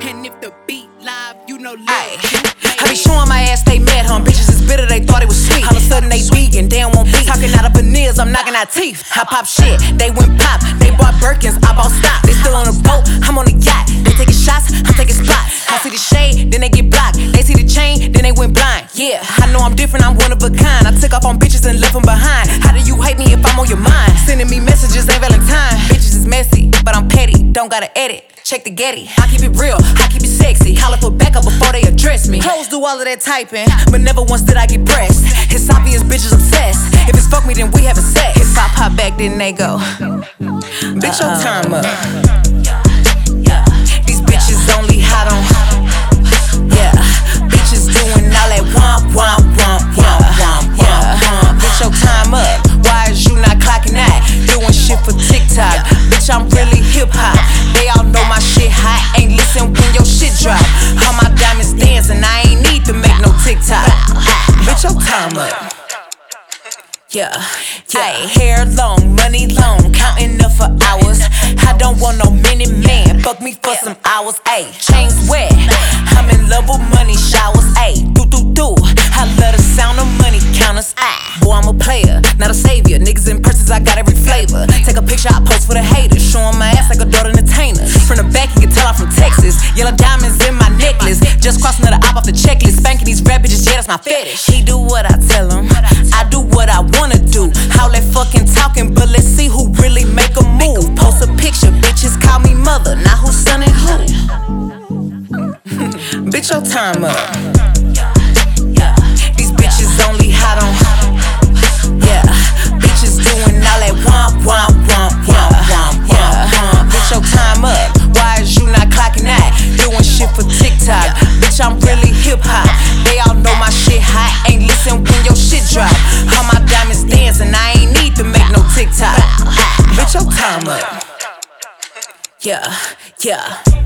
And if the beat live, you know live. I be showing my ass they met him. Bitches is bitter, they thought it was sweet. All of a sudden they vegan, they don't want beef. Talking out of veneers, I'm knocking out teeth. I pop shit, they went pop. They bought Birkins, I bought stock. They still on the boat, I'm on the yacht. They taking shots, I'm taking spots. I see the shade, then they get blocked. They see the chain, then they went blind. Yeah, I know I'm different, I'm one of a kind. I took off on bitches and left them behind. How do you hate me if I'm on your mind? Sending me messages ain't Valentine. Don't gotta edit. Check the Getty. I keep it real, I keep it sexy. Holla for backup before they address me. Hoes do all of that typing, but never once did I get pressed. It's obvious bitches obsessed. If it's fuck me, then we having sex. If I pop back, then they go. Bitch, your uh-huh. time up. Yeah, yeah. hair long, money long, counting up for hours. I don't want no minute man, fuck me for some hours. Ayy, chains wet, I'm in love with money showers. Ayy, do do do. I love the sound of money counters. Ah, boy, I'm a player, not a savior. Niggas in purses, I got every flavor. Take a picture, I post for the haters. Showing my ass like a daughter entertainer. From the back, you can tell I'm from Texas. Yellow diamonds in my necklace. Just crossing another op off the checklist. Spanking these rap bitches, yeah, that's my fetish. He do what I tell him, I do what I your time up. These bitches only hot on. Yeah, bitches doing all that womp womp womp womp womp womp womp. Bitch, your time up. Why is you not clocking that? Doing shit for TikTok. Bitch, I'm really hip hop. They all know my shit hot. Ain't listen when your shit drop. All my diamonds dancing. I ain't need to make no TikTok. Bitch, your time up. Yeah, yeah.